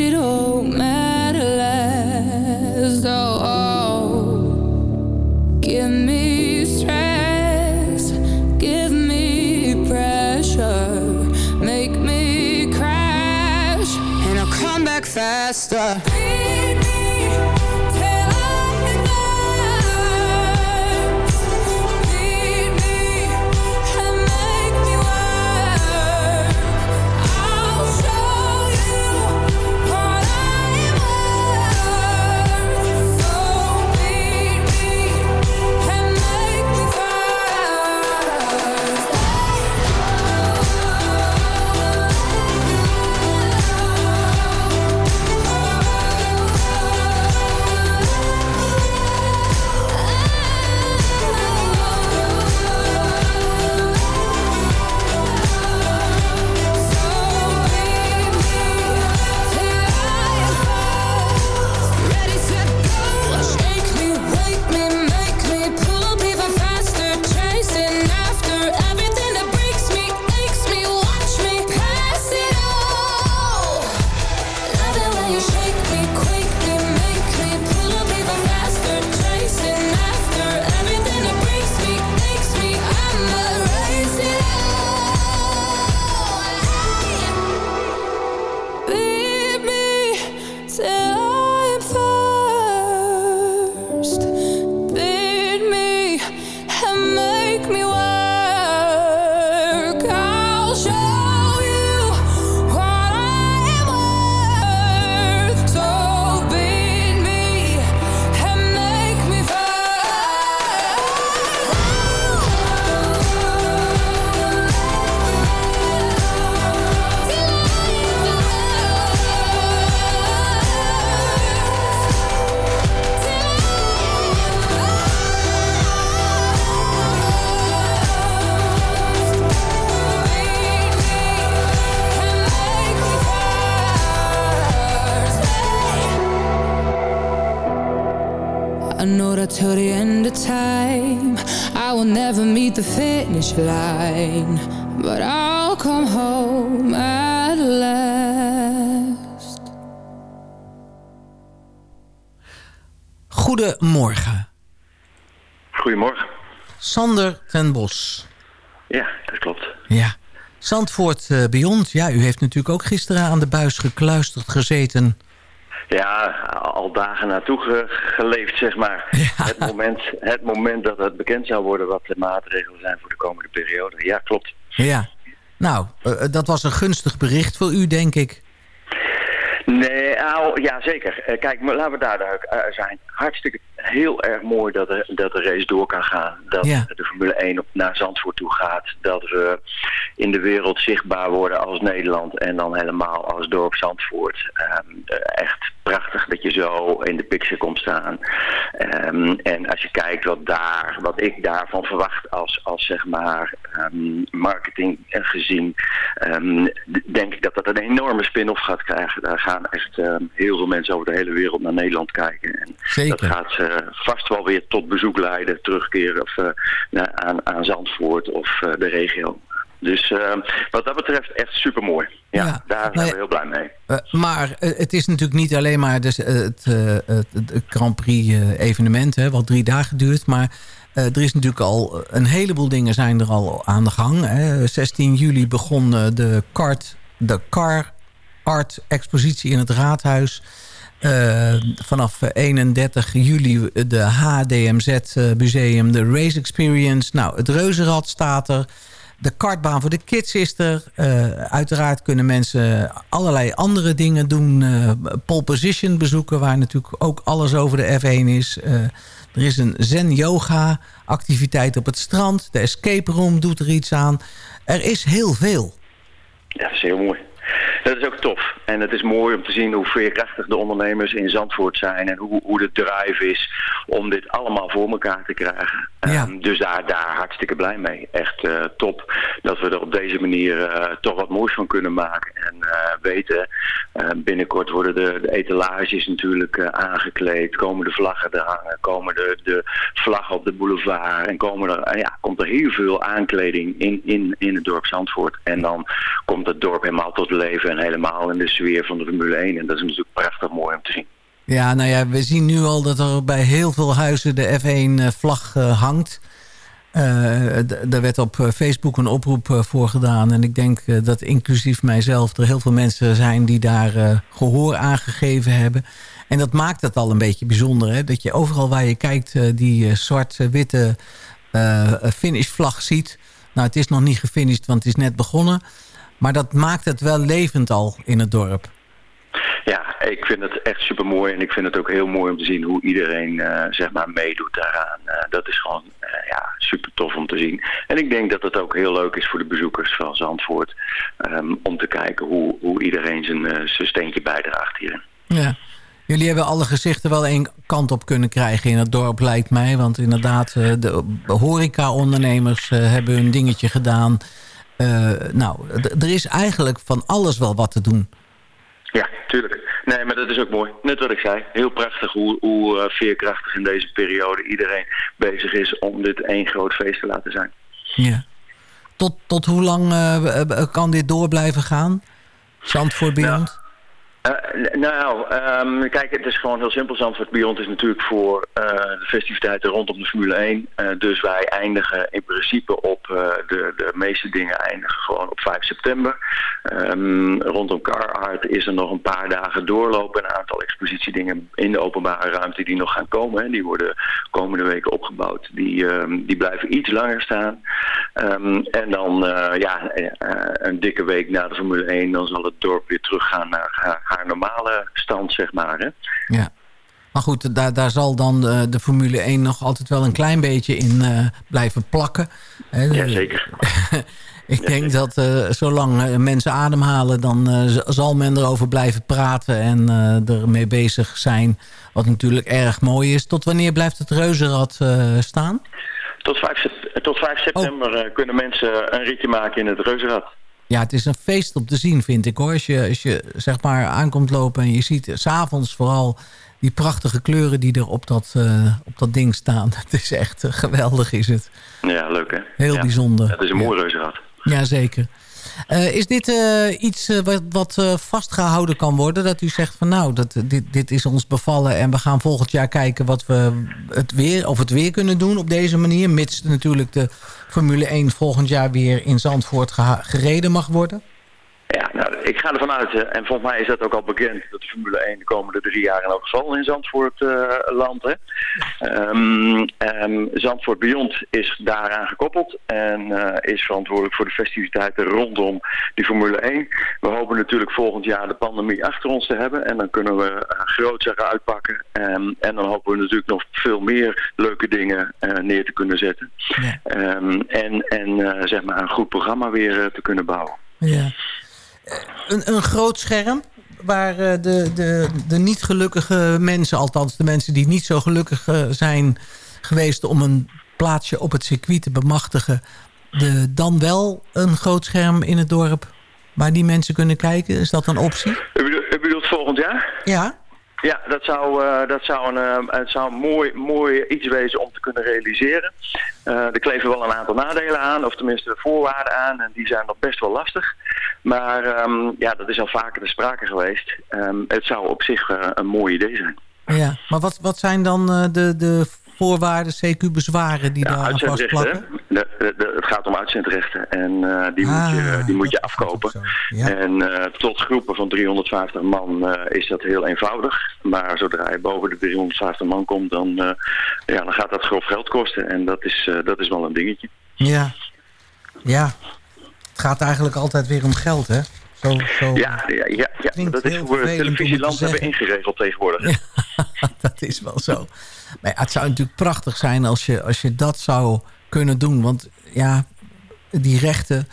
meet the finish line But I'll come home at last Goedemorgen. Goedemorgen. Sander ten Bos. Ja, dat klopt. Ja. Zandvoort uh, Beyond. Ja, u heeft natuurlijk ook gisteren aan de buis gekluisterd gezeten. Ja, al dagen naartoe ge geleefd, zeg maar. Het, moment, het moment dat het bekend zou worden wat de maatregelen zijn voor de komende periode. Ja, klopt. Ja. Nou, uh, dat was een gunstig bericht voor u, denk ik. Nee, nou, ja zeker. Uh, kijk, laten we daar zijn. Hartstikke heel erg mooi dat de, dat de race door kan gaan. Dat ja. de Formule 1 op, naar Zandvoort toe gaat. Dat we in de wereld zichtbaar worden als Nederland en dan helemaal als dorp Zandvoort. Um, echt prachtig dat je zo in de picture komt staan. Um, en als je kijkt wat, daar, wat ik daarvan verwacht als, als zeg maar um, marketing gezien, denk ik dat dat een enorme spin-off gaat krijgen. Daar gaan echt heel veel mensen over de hele wereld naar Nederland kijken. En Zeker. dat gaat uh, vast wel weer tot bezoek leiden, terugkeren of, naar, aan, aan Zandvoort of uh, de regio. Dus uh, wat dat betreft echt super mooi. Ja, ja, daar zijn we heel blij mee. Uh, maar uh, het is natuurlijk niet alleen maar dus, het, het, het, Grand Prix evenement, hè, wat drie dagen duurt. Maar er is natuurlijk al een heleboel dingen zijn er al aan de gang. Hè. 16 juli begon de, kart, de Car Art expositie in het Raadhuis. Uh, vanaf 31 juli de HDMZ museum, de Race Experience. Nou, het reuzenrad staat er. De kartbaan voor de kids is er. Uiteraard kunnen mensen allerlei andere dingen doen. Uh, pole position bezoeken, waar natuurlijk ook alles over de F1 is. er is een zen-yoga activiteit op het strand. De escape room doet er iets aan. Er is heel veel. Ja, dat is heel mooi. Dat is ook tof. En het is mooi om te zien hoe veerkrachtig de ondernemers in Zandvoort zijn. En hoe, hoe de drive is om dit allemaal voor elkaar te krijgen. Ja. Um, dus daar, daar hartstikke blij mee. Echt uh, top dat we er op deze manier uh, toch wat moois van kunnen maken. En uh, weten, binnenkort worden de, de etalages natuurlijk aangekleed. Komen de vlaggen er hangen. Komen de, de vlaggen op de boulevard. En komen er, ja, komt er heel veel aankleding in, in, in het dorp Zandvoort. En dan komt het dorp helemaal tot leven en helemaal in de sfeer van de Formule 1. En dat is natuurlijk prachtig mooi om te zien. Ja, nou ja, we zien nu al dat er bij heel veel huizen de F1-vlag uh, hangt. Uh, er werd op Facebook een oproep voor gedaan. En ik denk dat inclusief mijzelf er heel veel mensen zijn die daar gehoor aan gegeven hebben. En dat maakt het al een beetje bijzonder. Hè? Dat je overal waar je kijkt die zwart-witte finishvlag ziet. Nou, het is nog niet gefinished, want het is net begonnen. Maar dat maakt het wel levend al in het dorp. Ja, ik vind het echt super mooi. En ik vind het ook heel mooi om te zien hoe iedereen uh, zeg maar meedoet daaraan. Uh, dat is gewoon uh, ja, super tof om te zien. En ik denk dat het ook heel leuk is voor de bezoekers van Zandvoort. Um, om te kijken hoe, hoe iedereen zijn, zijn steentje bijdraagt hierin. Ja. Jullie hebben alle gezichten wel één kant op kunnen krijgen in het dorp, lijkt mij. Want inderdaad, de horeca-ondernemers hebben hun dingetje gedaan. Uh, nou, er is eigenlijk van alles wel wat te doen. Ja, tuurlijk. Nee, maar dat is ook mooi. Net wat ik zei. Heel prachtig hoe, hoe uh, veerkrachtig in deze periode iedereen bezig is om dit één groot feest te laten zijn. Ja. Tot, tot hoe lang uh, kan dit door blijven gaan? Zandvoort Beyond? Nou. Uh, nou, um, kijk, het is gewoon heel simpel. Zandvoort Beyond is natuurlijk voor uh, de festiviteiten rondom de Formule 1. Uh, dus wij eindigen in principe op de, de meeste dingen eindigen gewoon op 5 september. Um, rondom Carhartt is er nog een paar dagen doorlopen. Een aantal expositiedingen in de openbare ruimte die nog gaan komen. Die worden komende weken opgebouwd. Die, um, die blijven iets langer staan. en dan ja, een dikke week na de Formule 1 dan zal het dorp weer teruggaan naar haar normale stand, zeg maar. Hè? Ja. Maar goed, daar, daar zal dan de, de, Formule 1 nog altijd wel een klein beetje in uh, blijven plakken. Ja, zeker. Ik ja, denk dat uh, zolang uh, mensen ademhalen, dan zal men erover blijven praten en ermee bezig zijn. Wat natuurlijk erg mooi is. Tot wanneer blijft het reuzenrad staan? Tot 5, tot 5 september oh. kunnen mensen een ritje maken in het reuzenrad. Ja, het is een feest om te zien, vind ik hoor. Als je, als je zeg maar aankomt lopen en je ziet s'avonds vooral die prachtige kleuren die er op dat, uh, op dat ding staan. Het is echt uh, geweldig, is het. Ja, leuk hè? Heel ja. bijzonder. Het is een mooi reuzenrad. Ja, Eh, is dit eh, iets eh, wat, wat vastgehouden kan worden? Dat u zegt van nou, dat, dit, dit is ons bevallen... en we gaan volgend jaar kijken wat we het weer, of het weer kunnen doen op deze manier... mits natuurlijk de Formule 1 volgend jaar weer in Zandvoort gereden mag worden? Ja, nou, ik ga ervan uit, eh, en volgens mij is dat ook al bekend, dat de Formule 1 de komende drie jaar in elk geval in Zandvoort uh, landt. Hè. Um, Zandvoort Beyond is daaraan gekoppeld en uh, is verantwoordelijk voor de festiviteiten rondom die Formule 1. We hopen natuurlijk volgend jaar de pandemie achter ons te hebben en dan kunnen we uh, grootser uitpakken. Um, en dan hopen we natuurlijk nog veel meer leuke dingen neer te kunnen zetten. Ja. En en zeg maar een goed programma weer te kunnen bouwen. Ja een, een groot scherm waar eh, de, de, de niet gelukkige mensen, althans de mensen die niet zo gelukkig eh, zijn geweest om een plaatsje op het circuit te bemachtigen, de, dan wel een groot scherm in het dorp waar die mensen kunnen kijken? Is dat een optie? U bedoelt volgend jaar? Ja. Ja, dat zou, uh, dat zou, een, uh, het zou een mooi, mooi iets wezen om te kunnen realiseren. Uh, er kleven wel een aantal nadelen aan, of tenminste voorwaarden aan. En die zijn nog best wel lastig. Maar um, ja, dat is al vaker de sprake geweest. Um, het zou op zich een mooi idee zijn. Ja, maar wat, wat zijn dan de, de voorwaarden, CQ-bezwaren die ja, daar aan vastplakken? De, de, het gaat om uitzendrechten en uh, die, moet je, ah, die moet je afkopen. En uh, tot groepen van 350 man uh, is dat heel eenvoudig. Maar zodra je boven de 350 man komt, dan, ja, dan gaat dat grof geld kosten. En dat is, dat is wel een dingetje. Ja, ja. Het gaat eigenlijk altijd weer om geld, hè? Zo, zo ja, ja, ja, ja. dat is hoe we televisieland hebben ingeregeld tegenwoordig. dat is wel zo. Maar het zou natuurlijk prachtig zijn als je, als je dat zou kunnen doen. Want ja, die rechten...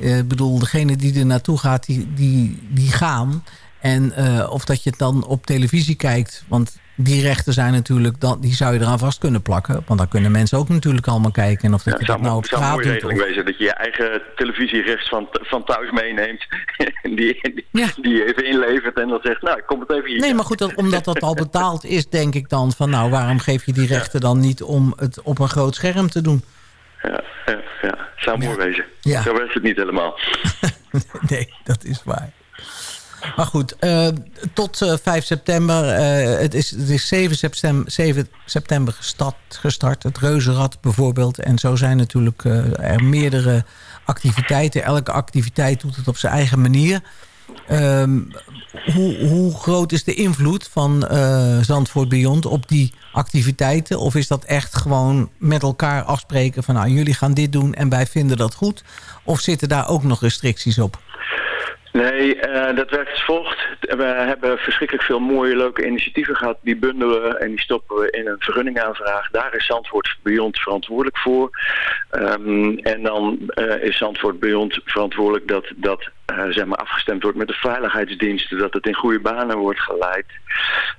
Eh, ik bedoel, degene die er naartoe gaat, die, die, die gaan. En uh, of dat je het dan op televisie kijkt. Want die rechten zijn natuurlijk, dan, die zou je eraan vast kunnen plakken. Want dan kunnen mensen ook natuurlijk allemaal kijken. En of dat ja, je dat nou op zou een mooie regeling wezen dat je je eigen televisierechts van, van thuis meeneemt. En die, die, ja. die even inlevert en dan zegt, nou ik kom het even hier. Nee, maar goed, dat, omdat dat al betaald is, denk ik dan van... nou, waarom geef je die rechten dan niet om het op een groot scherm te doen? Ja, ja, ja. zou mooi wezen. Ja. Zo werkt het niet helemaal. nee, dat is waar. Maar goed, uh, tot uh, eh, 5 september. Uh, het, is, het is 7 september, 7 september gestart. Het Reuzenrad bijvoorbeeld. En zo zijn natuurlijk er meerdere activiteiten. Elke activiteit doet het op zijn eigen manier. Um, hoe, hoe, groot is de invloed van Zandvoort Beyond op die activiteiten? Of is dat echt gewoon met elkaar afspreken van... nou, jullie gaan dit doen en wij vinden dat goed? Of zitten daar ook nog restricties op? Nee, uh, dat werkt als volgt. We hebben verschrikkelijk veel mooie, leuke initiatieven gehad. Die bundelen we en die stoppen we in een vergunningaanvraag. Daar is Zandvoort Beyond verantwoordelijk voor. Um, en dan uh, is Zandvoort Beyond verantwoordelijk dat dat uh, zeg maar afgestemd wordt met de veiligheidsdiensten. Dat het in goede banen wordt geleid.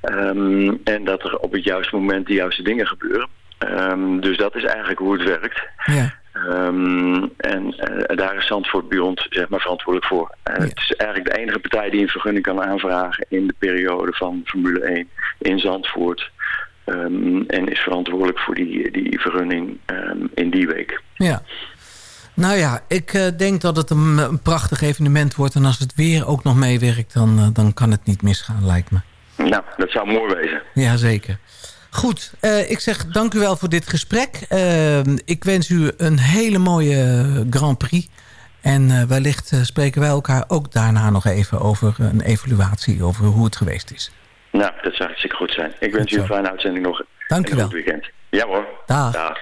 Um, en dat er op het juiste moment de juiste dingen gebeuren. Um, dus dat is eigenlijk hoe het werkt. Ja. Um, en uh, daar is Zandvoort Beyond zeg maar, verantwoordelijk voor. Uh, ja. Het is eigenlijk de enige partij die een vergunning kan aanvragen in de periode van Formule 1 in Zandvoort. Um, en is verantwoordelijk voor die, die vergunning um, in die week. Ja. Nou ja, ik uh, denk dat het een, een, prachtig evenement wordt. En als het weer ook nog meewerkt, dan, dan kan het niet misgaan, lijkt me. Nou, dat zou mooi wezen. Jazeker. Goed, uh, ik zeg dank u wel voor dit gesprek. Uh, ik wens u een hele mooie Grand Prix. En uh, wellicht spreken wij elkaar ook daarna nog even over een evaluatie... over hoe het geweest is. Nou, dat zou hartstikke goed zijn. Ik wens u een fijne uitzending nog. Dank u wel. Goed weekend. Ja hoor. Dag. Dag.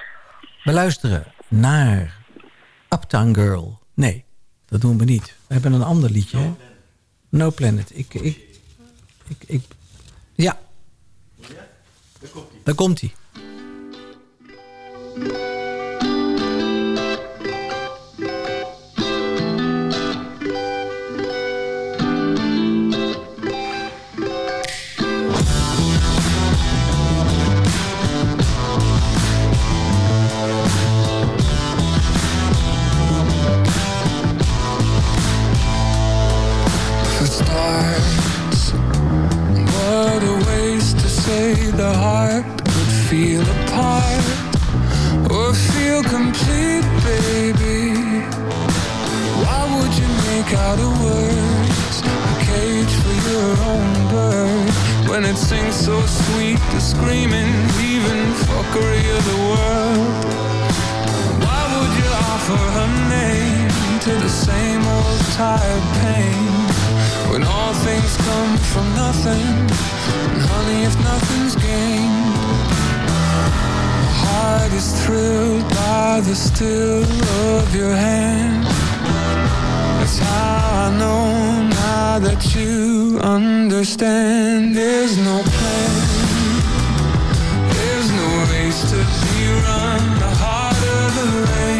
We luisteren naar Uptown Girl. Nee, dat doen we niet. We hebben een ander liedje. No Planet. No Planet. Ik, ik, ik, ik, ja, daar komt hij. Out of words A cage for your own bird. When it sings so sweet The screaming, even fuckery of the world. Why would you offer her name To the same old tired pain? When all things come from nothing And honey, if nothing's gained My heart is thrilled by the still of your hand That's how I know now that you understand. There's no plan. There's no race to be run. The harder the rain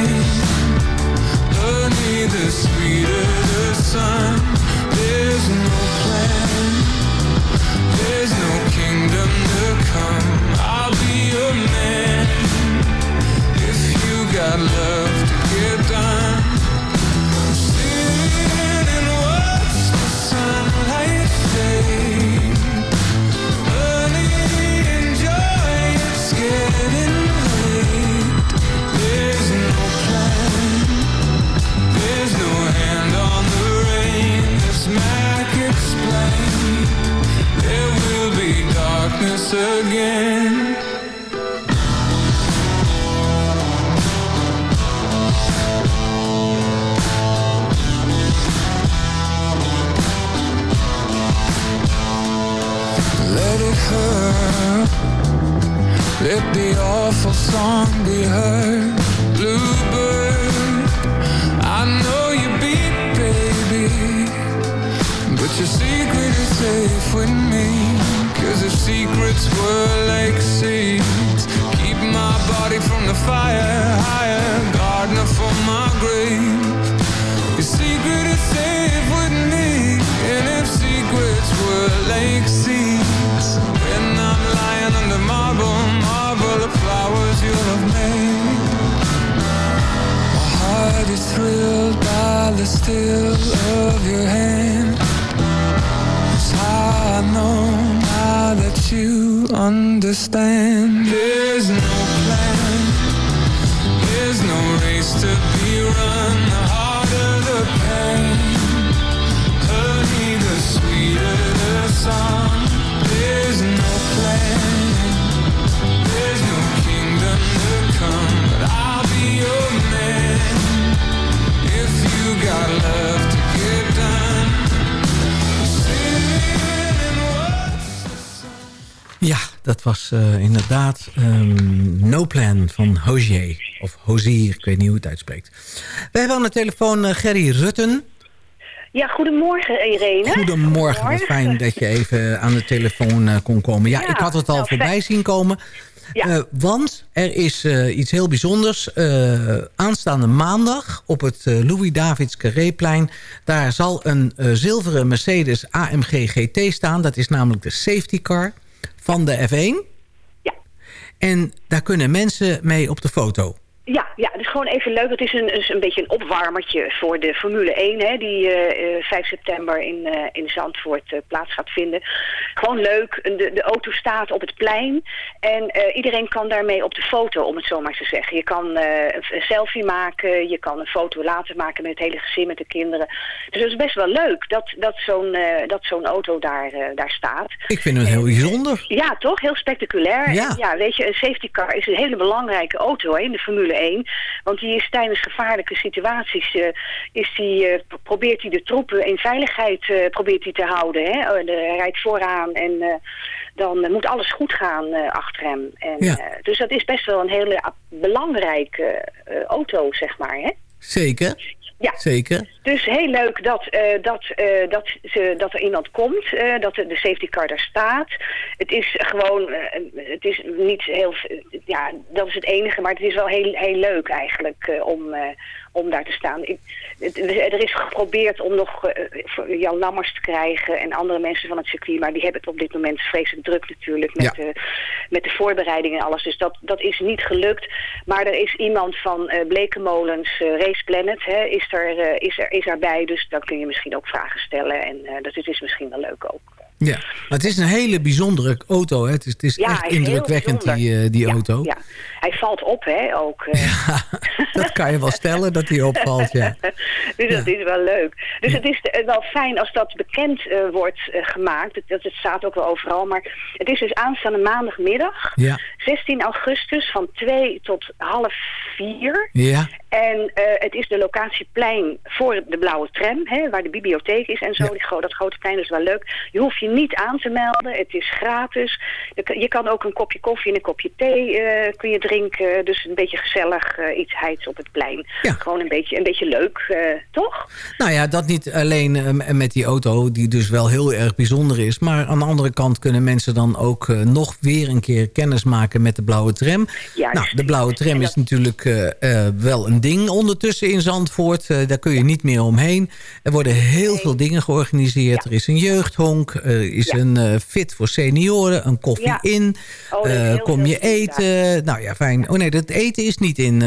dat was eh, inderdaad ehm, No Plan van Hozier. Of Hozier, ik weet niet hoe het uitspreekt. We hebben aan de telefoon eh, Gerry Rutten. Ja, goedemorgen Irene. Goedemorgen, wat fijn dat je even aan de telefoon eh, kon komen. Ja, Ja, ik had het al nou, voorbij fijn. zien komen. Ja. Want er is iets heel bijzonders. Aanstaande maandag op het eh, Louis Davids Carréplein... daar zal een zilveren Mercedes AMG GT staan. Dat is namelijk de safety car van de F1. Ja. En daar kunnen mensen mee op de foto. Ja, ja, het is gewoon even leuk. Het is een, is een beetje een opwarmertje voor de Formule 1, hè, die eh, eh, 5 september in, eh, in Zandvoort eh, plaats gaat vinden. Gewoon leuk. De, de auto staat op het plein en eh, iedereen kan daarmee op de foto, om het zo maar te zeggen. Je kan eh, een, selfie maken, je kan een foto later maken met het hele gezin, met de kinderen. Dus het is best wel leuk dat, dat zo'n eh, dat zo'n auto daar, eh, daar staat. Ik vind het heel bijzonder. Ja, toch? Heel spectaculair. Ja. En ja, weet je, een safety car is een hele belangrijke auto hè, in de Formule 1. Want die is tijdens gevaarlijke situaties, eh, is die, eh, pro- probeert hij de troepen in veiligheid eh, probeert hij te houden. Hè? Oh, Hij rijdt vooraan en dan moet alles goed gaan achter hem. En, Ja. dus dat is best wel een hele belangrijke auto, zeg maar. Hè? Zeker, Ja. zeker. Dus heel leuk dat, eh, dat, eh, dat, ze, dat er iemand komt, eh, dat de safety car daar staat. Het is gewoon, het is niet heel, ja, dat is het enige, maar het is wel heel, heel leuk eigenlijk om, om daar te staan. Ik, het- er is geprobeerd om nog Jan Lammers te krijgen en andere mensen van het circuit, maar die hebben het op dit moment vreselijk druk natuurlijk met, Ja. de, met de voorbereidingen en alles. Dus dat, dat is niet gelukt. Maar er is iemand van Blekenmolens, Race Planet, hè, is, er, eh, is, er, is erbij. Dus dan kun je misschien ook vragen stellen. En eh, dat is, is misschien wel leuk ook. Ja, maar het is een hele bijzondere auto. Hè? Het is, het is Ja, echt hij is indrukwekkend, die, eh, die Ja, auto. Ja, hij valt op, hè, ook. eh. Dat kan je wel stellen, dat die opvalt, ja. dus dat is wel leuk. Dus het is wel fijn als dat bekend wordt gemaakt. Het, dat, het staat ook wel overal. Maar het is dus aanstaande maandagmiddag, Ja, 16 augustus, van 2 tot half 4. ja. En eh, het is de locatieplein voor de blauwe tram, hè, waar de bibliotheek is en zo. Die, dat grote plein is wel leuk. Je hoeft je niet aan te melden. Het is gratis. Je kan, ook een kopje koffie en een kopje thee eh, kun je drinken. Dus een beetje gezellig eh, iets heids op het plein. Ja. Gewoon een beetje, een beetje leuk, toch? Nou ja, dat niet alleen met die auto, die dus wel heel erg bijzonder is. Maar aan de andere kant kunnen mensen dan ook nog weer een keer kennis maken met de blauwe tram. Juist. Nou, de blauwe tram is natuurlijk wel een ding ondertussen in Zandvoort. Eh, daar kun je niet meer omheen. Er worden heel veel dingen georganiseerd. Er is een jeugdhonk, er is Ja. een eh, fit voor senioren, een koffie Ja. in. Oh, Eh, kom je eten? Nou ja, fijn. Oh nee, dat eten is niet in,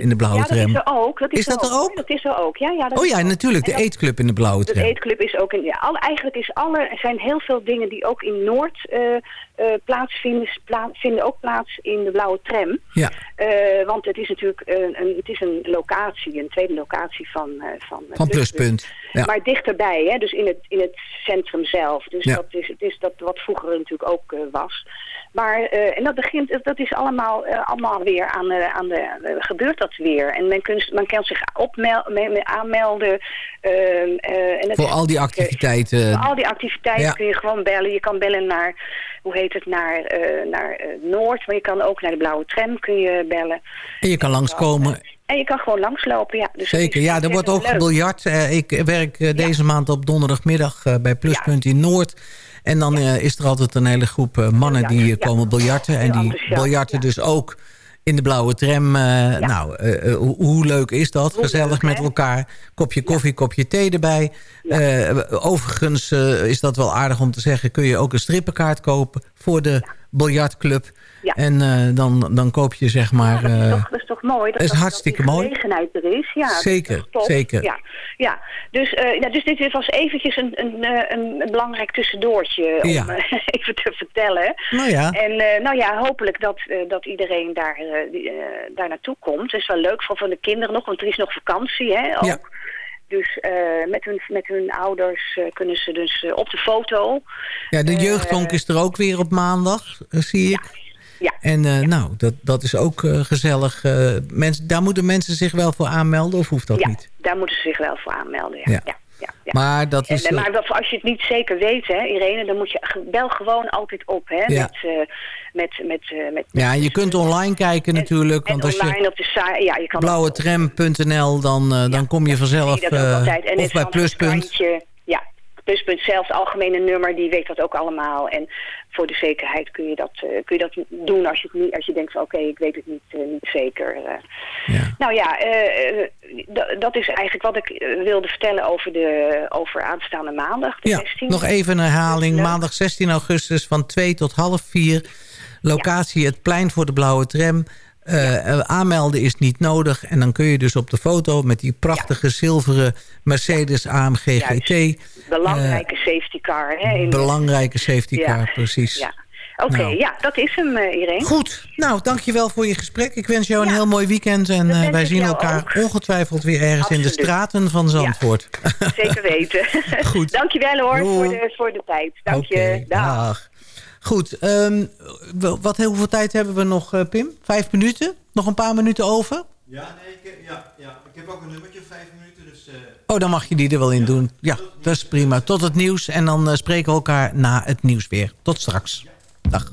in de blauwe ja, dat tram. is er ook. Dat is, Is dat er ook? Dat is er ook, ja. ja dat Oh ja, natuurlijk, de dat- eetclub in de blauwe De tram. eetclub is ook in. Ja, eigenlijk is alle, er zijn heel veel dingen die ook in Noord plaatsvinden, pla- vinden ook plaats in de blauwe tram. Ja. Eh, want het is natuurlijk een, een, het is een locatie, een tweede locatie van, eh, van, eh, Van Pluspunt. Ja. Maar dichterbij, hè, dus in het, in het centrum zelf. Dus Ja. dat is, het is dat wat vroeger natuurlijk ook eh, was. Maar, eh, en dat begint, dat is allemaal, eh, allemaal weer aan de, aan de eh, gebeurt dat weer. En men, kun, men kan zich opmel, me- me- aanmelden. ehm, eh, en Voor al die activiteiten. voor al die activiteiten kun je gewoon bellen. Je kan bellen naar, hoe heet het, naar, eh, naar eh, Noord. Maar je kan ook naar de Blauwe Tram kun je bellen. En je kan langskomen. En je kan gewoon langslopen, ja. Dus Zeker, ja, er wordt ook gebiljart. Eh, ik werk deze maand op donderdagmiddag bij Pluspunt in Noord. En dan is er altijd een hele groep mannen die komen biljarten. En die biljarten ja. dus ook in de blauwe tram. eh, Nou, eh, eh, hoe, hoe leuk is dat? Hoe Gezellig leuk, met elkaar. Kopje koffie, kopje thee erbij. Overigens is dat wel aardig om te zeggen... kun je ook een strippenkaart kopen voor de biljartclub. Ja. En eh, dan, dan koop je zeg maar... dat, is eh, toch, dat is toch mooi? Dat, is dat- hartstikke dat mooi. gelegenheid er is. Ja, is Zeker, zeker. Ja, ja. Dus, eh, ja, dus dit was eventjes een, een, een, belangrijk tussendoortje om Ja. even te vertellen. Nou ja. En nou ja, hopelijk dat, dat iedereen daar, daar naartoe komt. Het is wel leuk voor van de kinderen nog, want er is nog vakantie hè, ook. Ja. Dus met, hun, met hun ouders kunnen ze dus op de foto. Ja, de jeugdhonk is er ook weer op maandag, zie ik. Ja. En eh, nou, dat, dat is ook eh, gezellig. Eh, mensen, daar moeten mensen zich wel voor aanmelden of hoeft dat ja, niet? daar moeten ze zich wel voor aanmelden. Ja. Ja. Ja. Ja, ja. Maar dat is... En, maar als je het niet zeker weet, hè, Irene, dan moet je bel gewoon altijd op, hè, Ja. met, met, met, met, ja, je kunt online kijken natuurlijk. Want als je op de site, ja, je kan blauwetram.nl, dan, dan kom je vanzelf... dat altijd. En of het bij Pluspunt. krantje. Pluspunt zelf, het algemene nummer, die weet dat ook allemaal. En voor de zekerheid kun je dat, eh, kun je dat doen als je, het niet, als je denkt van oké, ik weet het niet, eh, niet zeker. eh. Ja. Nou ja, dat is eigenlijk wat ik wilde vertellen over, de, over aanstaande maandag, de Ja, 16e. nog even een herhaling. Maandag 16 augustus van 2 tot half 4. Locatie het plein voor de blauwe tram. Eh, eh, aanmelden is niet nodig. En dan kun je dus op de foto met die prachtige zilveren Mercedes AMG GT. Belangrijke safety car. Hè, Belangrijke safety Ja. car, precies. Ja. Oké, Nou. ja, dat is hem, eh Irene. Goed, nou dankjewel voor je gesprek. Ik wens jou een heel mooi weekend. En eh, wij zien elkaar ook. ongetwijfeld weer ergens in de straten van Zandvoort. Zeker weten. Goed. Dankjewel hoor voor de, voor de tijd. Dank je. Dag. dag. Goed, wel- wat, hoeveel tijd hebben we nog, eh, Pim? Vijf minuten? Nog een paar minuten over? Ja, nee, ik, heb- ja, ja. ik heb ook een nummertje, vijf minuten. Dus, eh, Oh, dan mag je die er wel in doen. Ja, dat is prima. Tot het nieuws. En dan eh, spreken we elkaar na het nieuws weer. Tot straks. Dag.